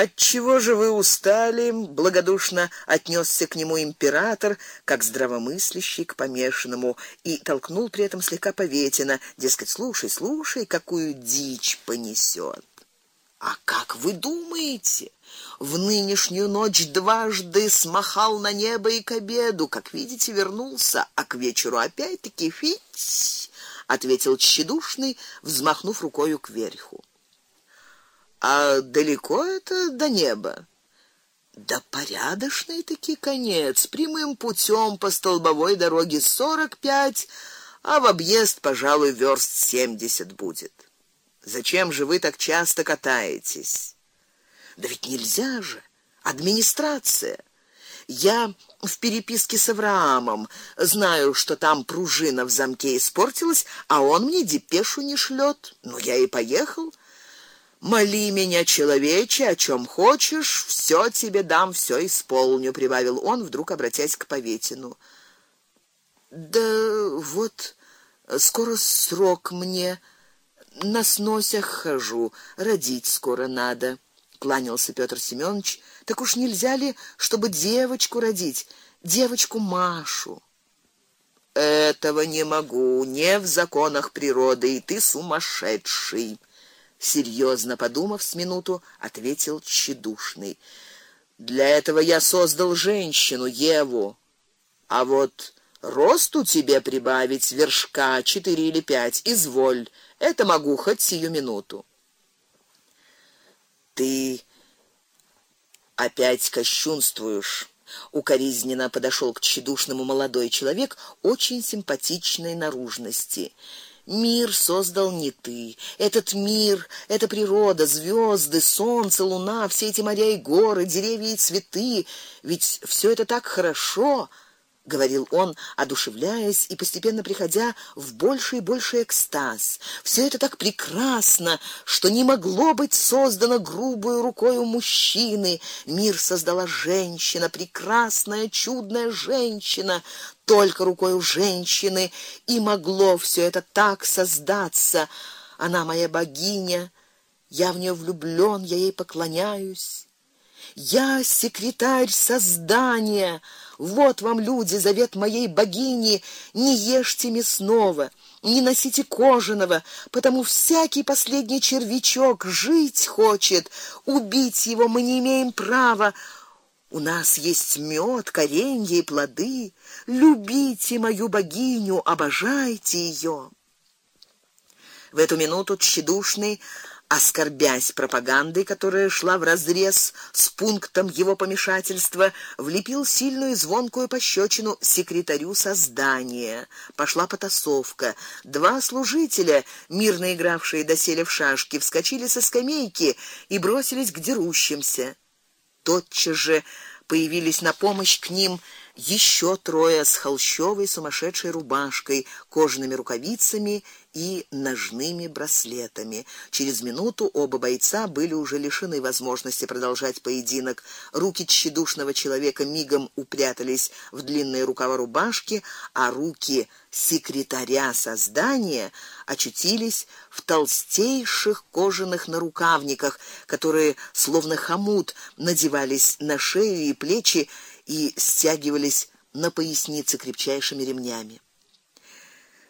Отчего же вы устали? благодушно отнесся к нему император, как здравомыслящий к помешанному, и толкнул при этом слегка Поветина, дескать, слушай, слушай, какую дичь понесет. А как вы думаете? В нынешнюю ночь дважды смахал на небо и к обеду, как видите, вернулся, а к вечеру опять-таки фить, ответил тщедушный, взмахнув рукой кверху. А далеко это до неба? Да порядочный таки конец, прямым путем по столбовой дороге сорок пять, а в объезд, пожалуй, верст семьдесят будет. Зачем же вы так часто катаетесь? Да ведь нельзя же. Администрация. Я в переписке с Авраамом знаю, что там пружина в замке испортилась, а он мне депешу не шлет. Ну я и поехал. Моли меня, человече, о чем хочешь, все тебе дам, все исполню, прибавил он, вдруг обратясь к Поветину. Да вот скоро срок мне на сносях хожу, родить скоро надо, кланялся Петр Семёнович. Так уж нельзя ли, чтобы девочку родить, девочку Машу? Этого не могу, не в законах природы, и ты сумасшедший серьезно подумав с минуту, ответил тщедушный. Для этого я создал женщину Еву. А вот росту тебе прибавить вершка четыре или пять, изволь. Это могу хоть сию минуту. Ты опять кощунствуешь. Укоризненно подошел к тщедушному молодой человек очень симпатичной наружности. Мир создал не ты. Этот мир, эта природа, звезды, солнце, луна, все эти моря и горы, деревья и цветы, ведь все это так хорошо, говорил он, одушевляясь и постепенно приходя в больший и больший экстаз. Все это так прекрасно, что не могло быть создано грубой рукой мужчины. Мир создала женщина, прекрасная, чудная женщина, только рукой у женщины и могло все это так создаться. Она моя богиня, я в нее влюблён, я ей поклоняюсь. Я секретарь создания. Вот вам, люди, завет моей богини: не ешьте мясного, не носите кожаного, потому всякий последний червячок жить хочет, убить его мы не имеем права. У нас есть мед, коренья и плоды. Любите мою богиню, обожайте ее. В эту минуту тщедушный оскорбясь пропагандой, которая шла вразрез с пунктом его помешательства, влепил сильную звонкую пощечину секретарю создания. Пошла потасовка. Два служителя, мирно игравшие доселе в шашки, вскочили со скамейки и бросились к дерущимся тотчас же появились на помощь к ним еще трое с холщовой сумасшедшей рубашкой, кожаными рукавицами и ножными браслетами. Через минуту оба бойца были уже лишены возможности продолжать поединок. Руки тщедушного человека мигом упрятались в длинные рукава рубашки, а руки секретаря создания очутились в толстейших кожаных нарукавниках, которые словно хомут надевались на шею и плечи и стягивались на пояснице крепчайшими ремнями.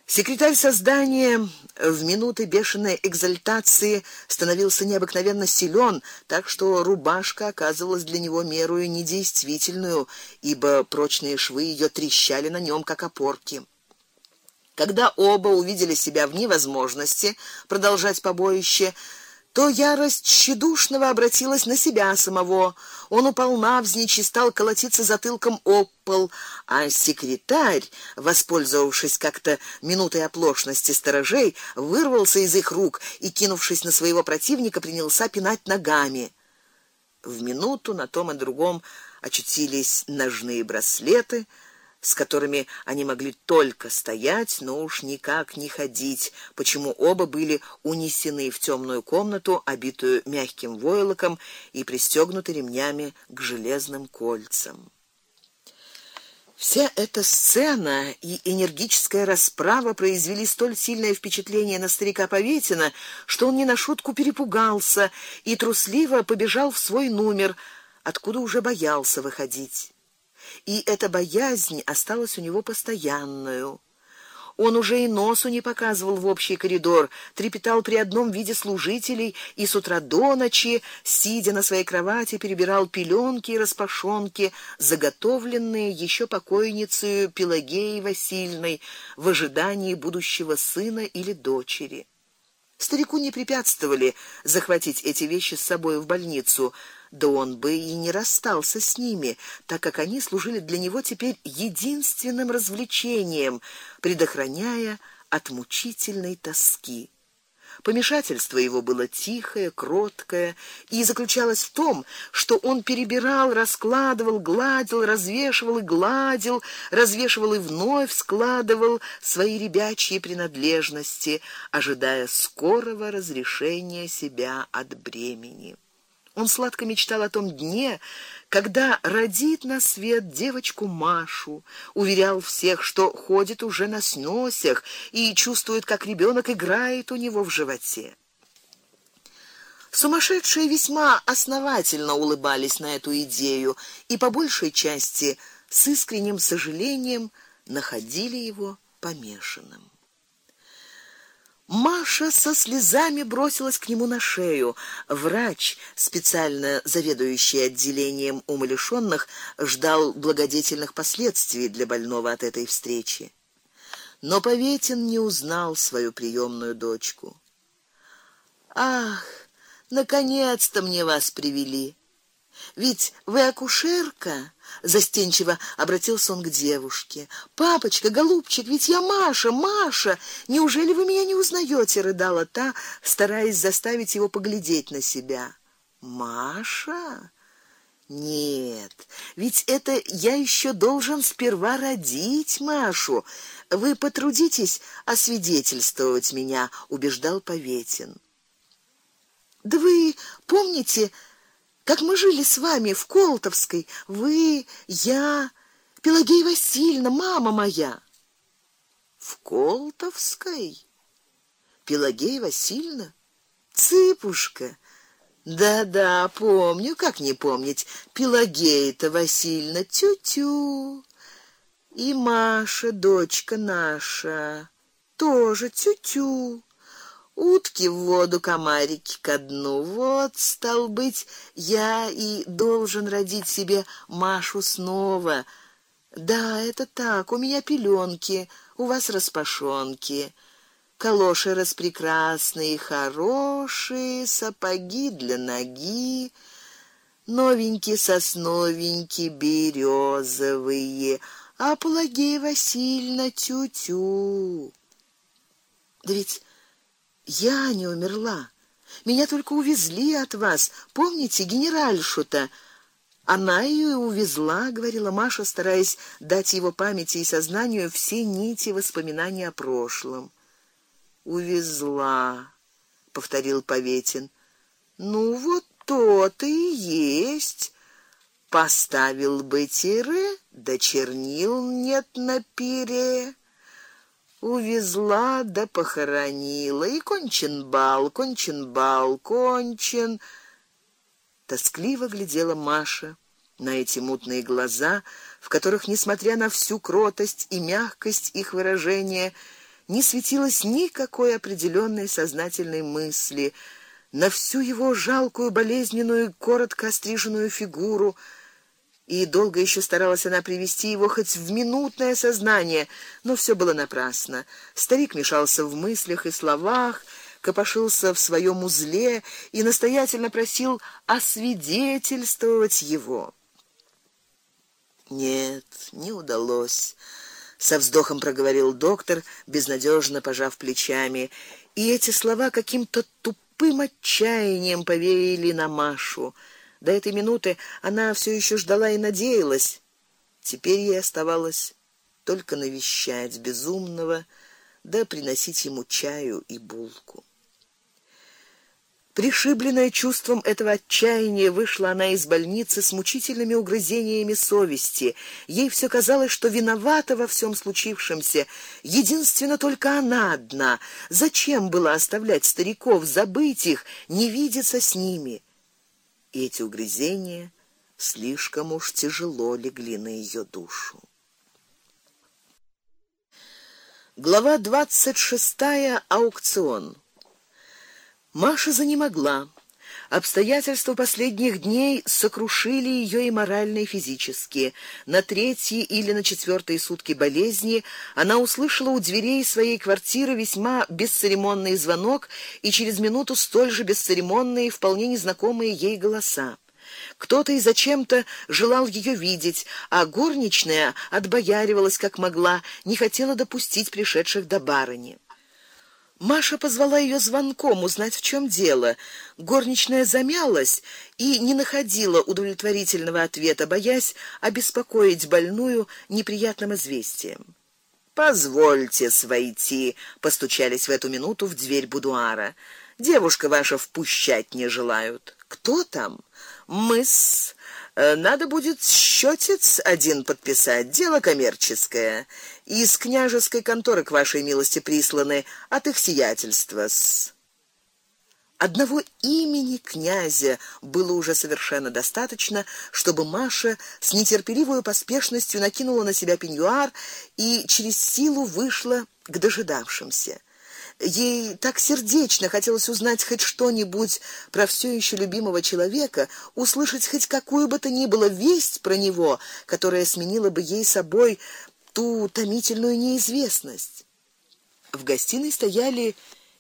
Секретарь создания в минуты бешеной экзальтации становился необыкновенно силен, так что рубашка оказывалась для него мерою недействительную, ибо прочные швы ее трещали на нем как опорки. Когда оба увидели себя в невозможности продолжать побоище, то ярость тщедушного обратилась на себя самого. Он упал навзничь и стал колотиться затылком об пол, а секретарь, воспользовавшись как-то минутой оплошности сторожей, вырвался из их рук и, кинувшись на своего противника, принялся пинать ногами. В минуту на том и другом очутились ножные браслеты, с которыми они могли только стоять, но уж никак не ходить, почему оба были унесены в темную комнату, обитую мягким войлоком и пристегнуты ремнями к железным кольцам. Вся эта сцена и энергическая расправа произвели столь сильное впечатление на старика Поветина, что он не на шутку перепугался и трусливо побежал в свой номер, откуда уже боялся выходить. И эта боязнь осталась у него постоянную. Он уже и носу не показывал в общий коридор, трепетал при одном виде служителей и с утра до ночи, сидя на своей кровати, перебирал пеленки и распашонки, заготовленные еще покойницей Пелагеей Васильной в ожидании будущего сына или дочери. Старику не препятствовали захватить эти вещи с собой в больницу да он бы и не расстался с ними, так как они служили для него теперь единственным развлечением, предохраняя от мучительной тоски. Помешательство его было тихое, кроткое и заключалось в том, что он перебирал, раскладывал, гладил, развешивал и гладил, развешивал и вновь складывал свои ребячьи принадлежности, ожидая скорого разрешения себя от бремени. Он сладко мечтал о том дне, когда родит на свет девочку Машу, уверял всех, что ходит уже на сносях и чувствует, как ребенок играет у него в животе. Сумасшедшие весьма основательно улыбались на эту идею и по большей части с искренним сожалением находили его помешанным. Маша со слезами бросилась к нему на шею. Врач, специально заведующий отделением умалишённых, ждал благодетельных последствий для больного от этой встречи. Но Поветин не узнал свою приемную дочку. Ах, наконец-то мне вас привели. Ведь вы акушерка, застенчиво обратился он к девушке. Папочка, голубчик, ведь я Маша, Маша. Неужели вы меня не узнаете? рыдала та, стараясь заставить его поглядеть на себя. Маша? Нет, ведь это я еще должен сперва родить Машу. Вы потрудитесь освидетельствовать меня, убеждал Поветин. Да вы помните, как мы жили с вами в Колтовской, вы, я, Пелагея Васильевна, мама моя. В Колтовской? Пелагея Васильевна? Цыпушка. Да-да, помню, как не помнить. Пелагея-то Васильевна, тю-тю. И Маша, дочка наша, тоже тю-тю. Утки в воду, комарики ко дну. Вот стал быть, я и должен родить себе Машу снова. Да, это так. У меня пеленки, у вас распашонки. Калоши распрекрасные, хорошие, сапоги для ноги, новенькие сосновенькие, березовые. А Пелагея Васильевна тю-тю. Да ведь я не умерла. Меня только увезли от вас. Помните генеральшу-то? Она ее увезла, говорила Маша, стараясь дать его памяти и сознанию все нити воспоминаний о прошлом. Увезла, повторил Поветин. Ну вот то-то и есть. Поставил бы тире, да чернил нет на пере увезла да похоронила, и кончен бал, кончен бал, кончен. Тоскливо глядела Маша на эти мутные глаза, в которых, несмотря на всю кротость и мягкость их выражения, не светилось никакой определенной сознательной мысли, на всю его жалкую, болезненную, коротко остриженную фигуру и долго еще старалась она привести его хоть в минутное сознание, но все было напрасно. Старик мешался в мыслях и словах, копошился в своем узле и настоятельно просил освидетельствовать его. Нет, не удалось, со вздохом проговорил доктор, безнадежно пожав плечами, и эти слова каким-то тупым отчаянием повеяли на Машу. До этой минуты она все еще ждала и надеялась. Теперь ей оставалось только навещать безумного, да приносить ему чаю и булку. Пришибленная чувством этого отчаяния, вышла она из больницы с мучительными угрызениями совести. Ей все казалось, что виновата во всем случившемся единственно только она одна. Зачем было оставлять стариков, забыть их, не видеться с ними? И эти угрызения слишком уж тяжело легли на ее душу. Глава двадцать шестая. Аукцион. Маша занемогла. Обстоятельства последних дней сокрушили ее и морально, и физически. На третьи или на четвертые сутки болезни она услышала у дверей своей квартиры весьма бесцеремонный звонок и через минуту столь же бесцеремонные, вполне незнакомые ей голоса. Кто-то и зачем-то желал ее видеть, а горничная отбояривалась как могла, не хотела допустить пришедших до барыни. Маша позвала ее звонком узнать, в чем дело. Горничная замялась и не находила удовлетворительного ответа, боясь обеспокоить больную неприятным известием. Позвольте войти, постучались в эту минуту в дверь будуара. Девушка ваша впускать не желают. Кто там? Мы-с Э, надо будет счётец один подписать, дело коммерческое. Из княжеской конторы к вашей милости присланы от их сиятельства. -с. Одного имени князя было уже совершенно достаточно, чтобы Маша с нетерпеливой поспешностью накинула на себя пеньюар и через силу вышла к дожидавшимся. Ей так сердечно хотелось узнать хоть что-нибудь про все еще любимого человека, услышать хоть какую бы то ни было весть про него, которая сменила бы ей собой ту томительную неизвестность. В гостиной стояли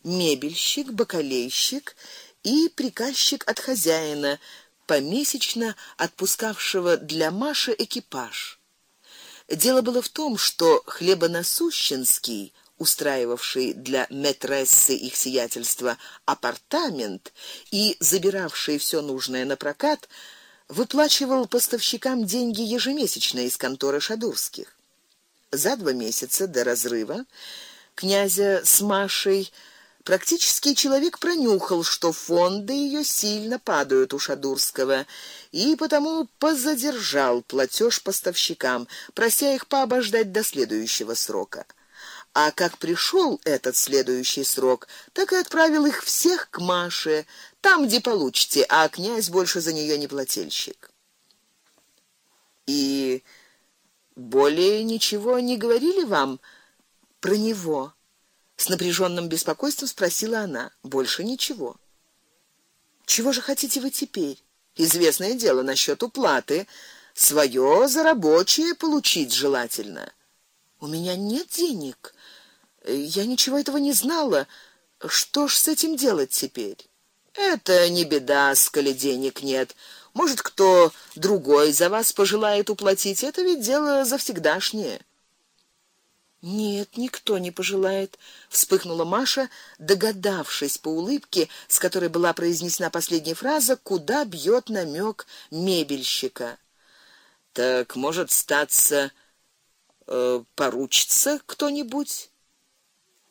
мебельщик, бакалейщик и приказчик от хозяина, помесячно отпускавшего для Маши экипаж. Дело было в том, что хлебоносущенский устраивавший для метрессы их сиятельства апартамент и забиравший все нужное на прокат, выплачивал поставщикам деньги ежемесячно из конторы Шадурских. За два месяца до разрыва князя с Машей практически человек пронюхал, что фонды ее сильно падают у Шадурского, и потому позадержал платеж поставщикам, прося их пообождать до следующего срока. А как пришел этот следующий срок, так и отправил их всех к Маше, там, где получите, а князь больше за нее не плательщик. И более ничего не говорили вам про него? С напряженным беспокойством спросила она. Больше ничего. Чего же хотите вы теперь? Известное дело насчет уплаты, свое за рабочее получить желательно. У меня нет денег. Я ничего этого не знала. Что ж с этим делать теперь? Это не беда, сколь денег нет. Может, кто другой за вас пожелает уплатить, это ведь дело завсегдашнее. Нет, никто не пожелает, вспыхнула Маша, догадавшись по улыбке, с которой была произнесена последняя фраза, куда бьет намек мебельщика. Так, может, статься э, поручится кто-нибудь?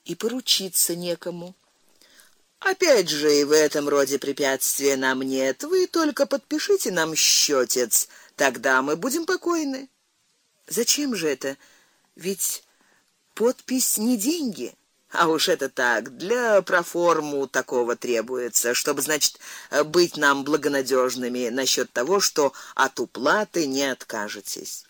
И поручиться некому. Опять же и в этом роде препятствия нам нет. Вы только подпишите нам счётец, тогда мы будем покойны. Зачем же это? Ведь подпись не деньги. А уж это так, для проформу такого требуется, чтобы, значит, быть нам благонадежными насчет того, что от уплаты не откажетесь.